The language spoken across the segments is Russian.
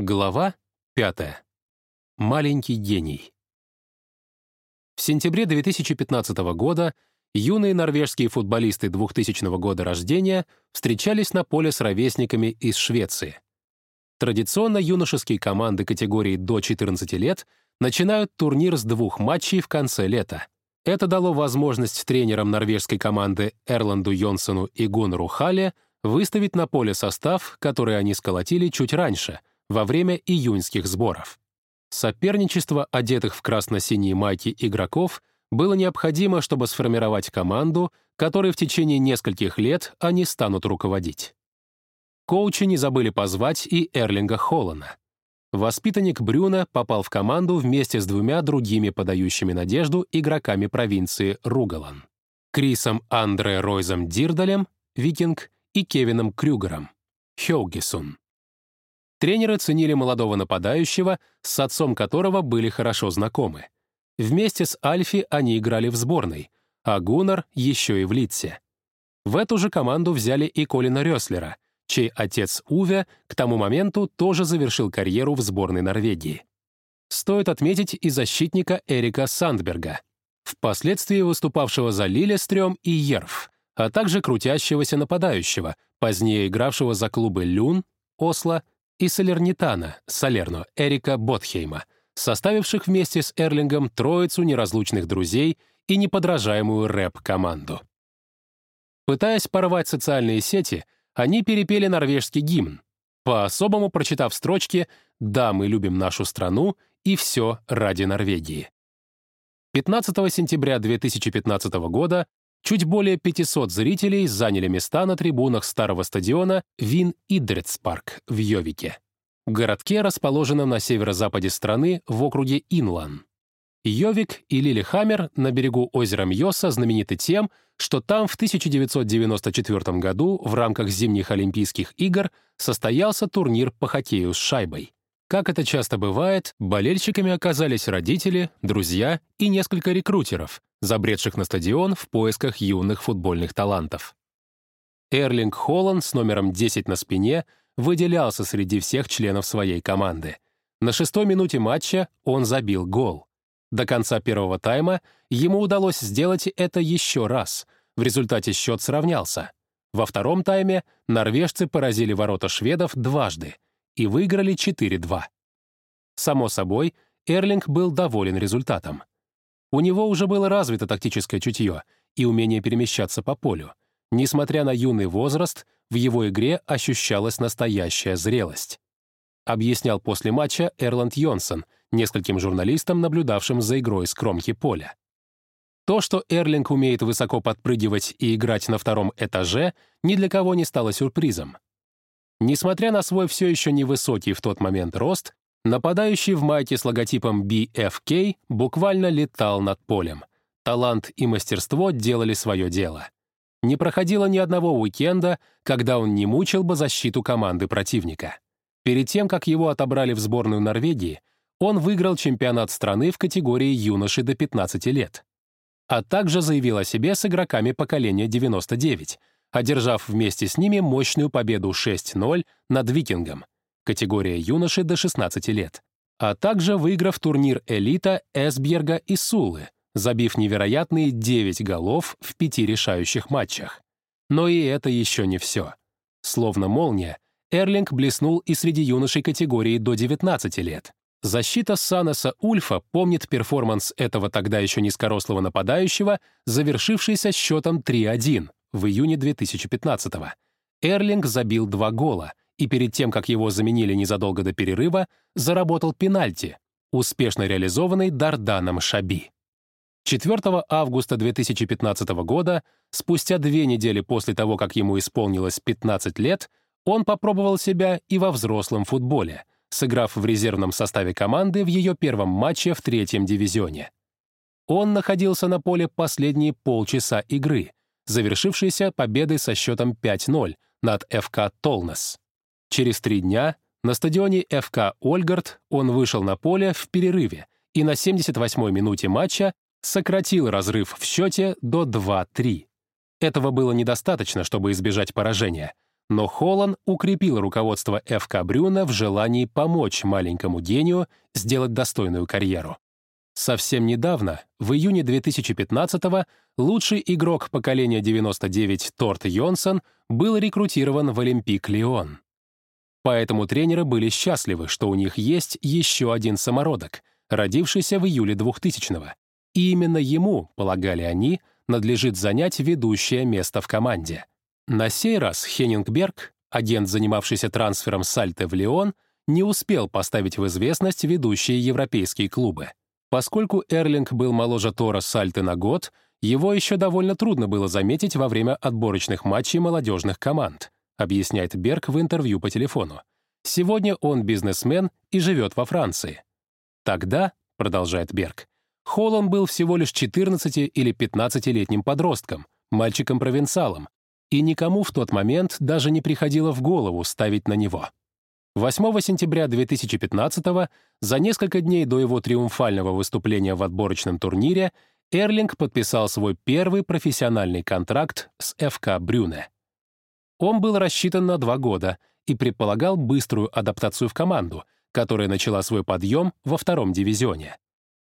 Глава 5. Маленький гений. В сентябре 2015 года юные норвежские футболисты 2000 года рождения встречались на поле с ровесниками из Швеции. Традиционно юношеские команды категории до 14 лет начинают турнир с двух матчей в конце лета. Это дало возможность тренерам норвежской команды Эрланду Йонсену и Гуннеру Хале выставить на поле состав, который они сколотили чуть раньше, во время июньских сборов. Соперничество одетых в красно-синие майки игроков было необходимо, чтобы сформировать команду, которой в течение нескольких лет они станут руководить. Коучи не забыли позвать и Эрлинга Холлана. Воспитанник Брюна попал в команду вместе с двумя другими подающими надежду игроками провинции Ругалан. Крисом Андре Ройзом Дирдалем, Викинг, и Кевином Крюгером, Хёугисун. Тренеры ценили молодого нападающего, с отцом которого были хорошо знакомы. Вместе с Альфи они играли в сборной, а Гуннар еще и в Литсе. В эту же команду взяли и Колина Рёслера, чей отец Уве к тому моменту тоже завершил карьеру в сборной Норвегии. Стоит отметить и защитника Эрика Сандберга, впоследствии выступавшего за Лилестрём и Ерф, а также крутящегося нападающего, позднее игравшего за клубы Люн, Осло и Салернитана, Салерно, Эрика Ботхейма, составивших вместе с Эрлингом троицу неразлучных друзей и неподражаемую рэп-команду. Пытаясь порвать социальные сети, они перепели норвежский гимн, по-особому прочитав строчки «Да, мы любим нашу страну» и «Все ради Норвегии». 15 сентября 2015 года Чуть более 500 зрителей заняли места на трибунах старого стадиона Вин Идрецпарк в Йовике, городке, расположенном на северо-западе страны в округе Инлан. Йовик и Лилихаммер на берегу озера Мьоса знамениты тем, что там в 1994 году в рамках зимних Олимпийских игр состоялся турнир по хоккею с шайбой. Как это часто бывает, болельщиками оказались родители, друзья и несколько рекрутеров, забредших на стадион в поисках юных футбольных талантов. Эрлинг Холланд с номером 10 на спине выделялся среди всех членов своей команды. На шестой минуте матча он забил гол. До конца первого тайма ему удалось сделать это еще раз. В результате счет сравнялся. Во втором тайме норвежцы поразили ворота шведов дважды и выиграли 4-2. Само собой, Эрлинг был доволен результатом. У него уже было развито тактическое чутье и умение перемещаться по полю. Несмотря на юный возраст, в его игре ощущалась настоящая зрелость. Объяснял после матча Эрланд Йонсон, нескольким журналистам, наблюдавшим за игрой с кромки поля. То, что Эрлинг умеет высоко подпрыгивать и играть на втором этаже, ни для кого не стало сюрпризом. Несмотря на свой все еще невысокий в тот момент рост, Нападающий в майке с логотипом BFK буквально летал над полем. Талант и мастерство делали свое дело. Не проходило ни одного уикенда, когда он не мучил бы защиту команды противника. Перед тем, как его отобрали в сборную Норвегии, он выиграл чемпионат страны в категории юноши до 15 лет. А также заявил о себе с игроками поколения 99, одержав вместе с ними мощную победу 6-0 над «Викингом», категория юноши до 16 лет, а также выиграв турнир «Элита» Эсберга и Сулы, забив невероятные 9 голов в пяти решающих матчах. Но и это еще не все. Словно молния, Эрлинг блеснул и среди юношей категории до 19 лет. Защита Санаса Ульфа помнит перформанс этого тогда еще низкорослого нападающего, завершившийся счетом 3-1 в июне 2015 -го. Эрлинг забил два гола, и перед тем, как его заменили незадолго до перерыва, заработал пенальти, успешно реализованный Дарданом Шаби. 4 августа 2015 года, спустя две недели после того, как ему исполнилось 15 лет, он попробовал себя и во взрослом футболе, сыграв в резервном составе команды в ее первом матче в третьем дивизионе. Он находился на поле последние полчаса игры, завершившейся победой со счетом 5-0 над ФК «Толнес». Через три дня на стадионе ФК «Ольгард» он вышел на поле в перерыве и на 78-й минуте матча сократил разрыв в счете до 2-3. Этого было недостаточно, чтобы избежать поражения, Но Холлан укрепил руководство ФК Брюна в желании помочь маленькому гению сделать достойную карьеру. Совсем недавно, в июне 2015-го, лучший игрок поколения 99 Торт Йонсон был рекрутирован в Олимпик Лион. Поэтому тренеры были счастливы, что у них есть еще один самородок, родившийся в июле 2000-го. И именно ему, полагали они, надлежит занять ведущее место в команде. На сей раз Хеннингберг, агент, занимавшийся трансфером Сальте в Лион, не успел поставить в известность ведущие европейские клубы. Поскольку Эрлинг был моложе Тора Сальты на год, его еще довольно трудно было заметить во время отборочных матчей молодежных команд, объясняет Берг в интервью по телефону. Сегодня он бизнесмен и живет во Франции. Тогда, продолжает Берг, Холлан был всего лишь 14 или 15-летним подростком, мальчиком-провинциалом, и никому в тот момент даже не приходило в голову ставить на него. 8 сентября 2015 за несколько дней до его триумфального выступления в отборочном турнире, Эрлинг подписал свой первый профессиональный контракт с ФК Брюне. Он был рассчитан на два года и предполагал быструю адаптацию в команду, которая начала свой подъем во втором дивизионе.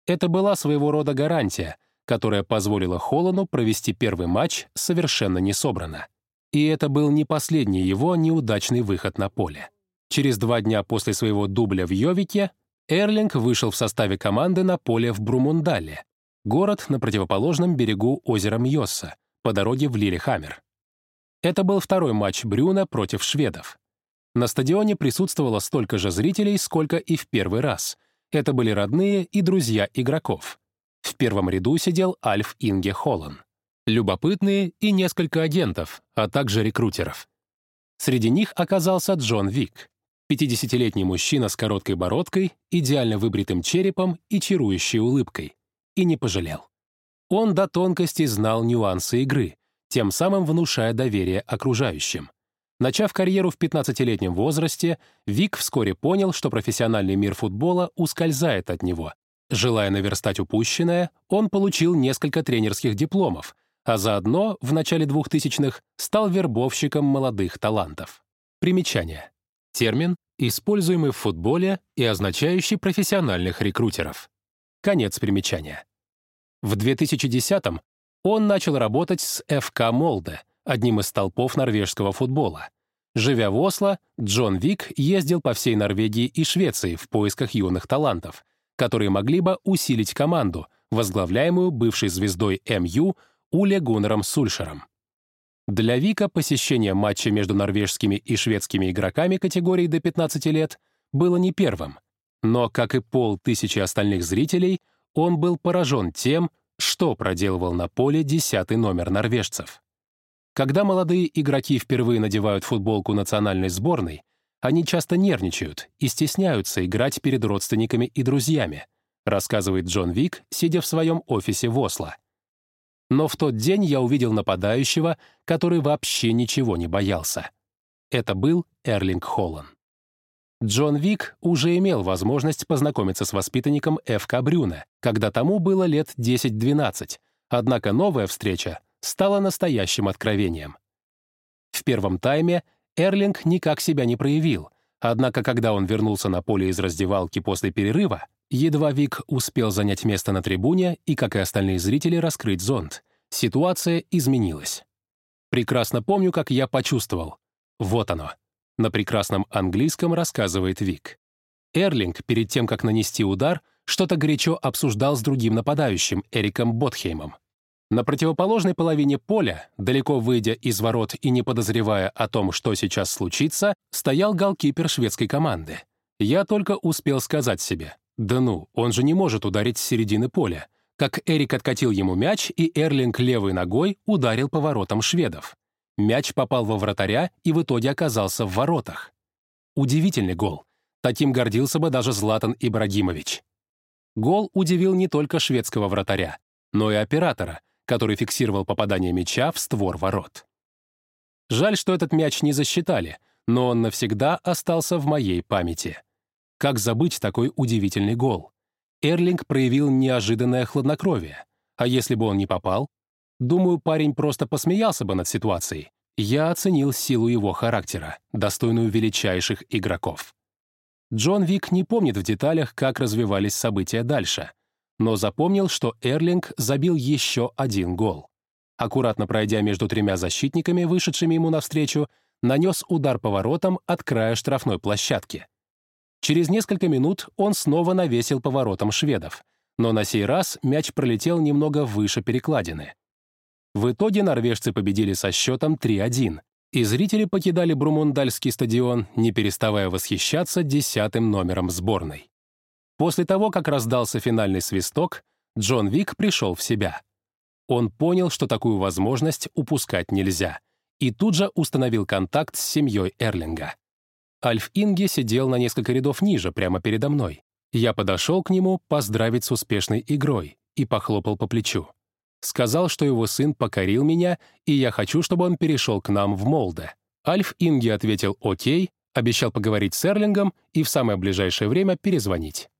Это была своего рода гарантия, которая позволила Холлану провести первый матч совершенно несобранно. И это был не последний его неудачный выход на поле. Через два дня после своего дубля в Йовике Эрлинг вышел в составе команды на поле в Брумундале, город на противоположном берегу озера Мьосса, по дороге в Лилихаммер. Это был второй матч Брюна против шведов. На стадионе присутствовало столько же зрителей, сколько и в первый раз. Это были родные и друзья игроков. В первом ряду сидел Альф Инге Холлан. Любопытные и несколько агентов, а также рекрутеров. Среди них оказался Джон Вик, 50-летний мужчина с короткой бородкой, идеально выбритым черепом и чарующей улыбкой. И не пожалел. Он до тонкости знал нюансы игры, тем самым внушая доверие окружающим. Начав карьеру в 15-летнем возрасте, Вик вскоре понял, что профессиональный мир футбола ускользает от него. Желая наверстать упущенное, он получил несколько тренерских дипломов, а заодно, в начале 2000-х, стал вербовщиком молодых талантов. Примечание. Термин, используемый в футболе и означающий профессиональных рекрутеров. Конец примечания. В 2010-м он начал работать с ФК Молде, одним из столпов норвежского футбола. Живя в Осло, Джон Вик ездил по всей Норвегии и Швеции в поисках юных талантов, которые могли бы усилить команду, возглавляемую бывшей звездой МЮ Уле Гуннером Сульшером. Для Вика посещение матча между норвежскими и шведскими игроками категории до 15 лет было не первым, но, как и полтысячи остальных зрителей, он был поражен тем, что проделывал на поле десятый номер норвежцев. Когда молодые игроки впервые надевают футболку национальной сборной, они часто нервничают и стесняются играть перед родственниками и друзьями, рассказывает Джон Вик, сидя в своем офисе в Осло. Но в тот день я увидел нападающего, который вообще ничего не боялся. Это был Эрлинг Холлан. Джон Вик уже имел возможность познакомиться с воспитанником ФК Брюна, когда тому было лет 10-12, однако новая встреча стала настоящим откровением. В первом тайме Эрлинг никак себя не проявил, однако когда он вернулся на поле из раздевалки после перерыва, Едва Вик успел занять место на трибуне и, как и остальные зрители, раскрыть зонт. Ситуация изменилась. Прекрасно помню, как я почувствовал. Вот оно. На прекрасном английском рассказывает Вик. Эрлинг, перед тем, как нанести удар, что-то горячо обсуждал с другим нападающим, Эриком Ботхеймом. На противоположной половине поля, далеко выйдя из ворот и не подозревая о том, что сейчас случится, стоял голкипер шведской команды. Я только успел сказать себе, да ну, он же не может ударить с середины поля. Как Эрик откатил ему мяч, и Эрлинг левой ногой ударил по воротам шведов. Мяч попал во вратаря и в итоге оказался в воротах. Удивительный гол. Таким гордился бы даже Златан Ибрагимович. Гол удивил не только шведского вратаря, но и оператора, который фиксировал попадание мяча в створ ворот. Жаль, что этот мяч не засчитали, но он навсегда остался в моей памяти. Как забыть такой удивительный гол? Эрлинг проявил неожиданное хладнокровие. А если бы он не попал? Думаю, парень просто посмеялся бы над ситуацией. я оценил силу его характера, достойную величайших игроков. Джон Вик не помнит в деталях, как развивались события дальше, но запомнил, что Эрлинг забил еще один гол. Аккуратно пройдя между тремя защитниками, вышедшими ему навстречу, нанес удар поворотом от края штрафной площадки. Через несколько минут он снова навесил поворотом шведов, но на сей раз мяч пролетел немного выше перекладины. В итоге норвежцы победили со счетом 3-1, и зрители покидали Брумундальский стадион, не переставая восхищаться десятым номером сборной. После того, как раздался финальный свисток, Джон Вик пришел в себя. Он понял, что такую возможность упускать нельзя, и тут же установил контакт с семьей Эрлинга. Альф Инге сидел на несколько рядов ниже, прямо передо мной. Я подошел к нему поздравить с успешной игрой и похлопал по плечу. Сказал, что его сын покорил меня, и я хочу, чтобы он перешел к нам в Молде. Альф Инги ответил «Окей», обещал поговорить с Эрлингом и в самое ближайшее время перезвонить.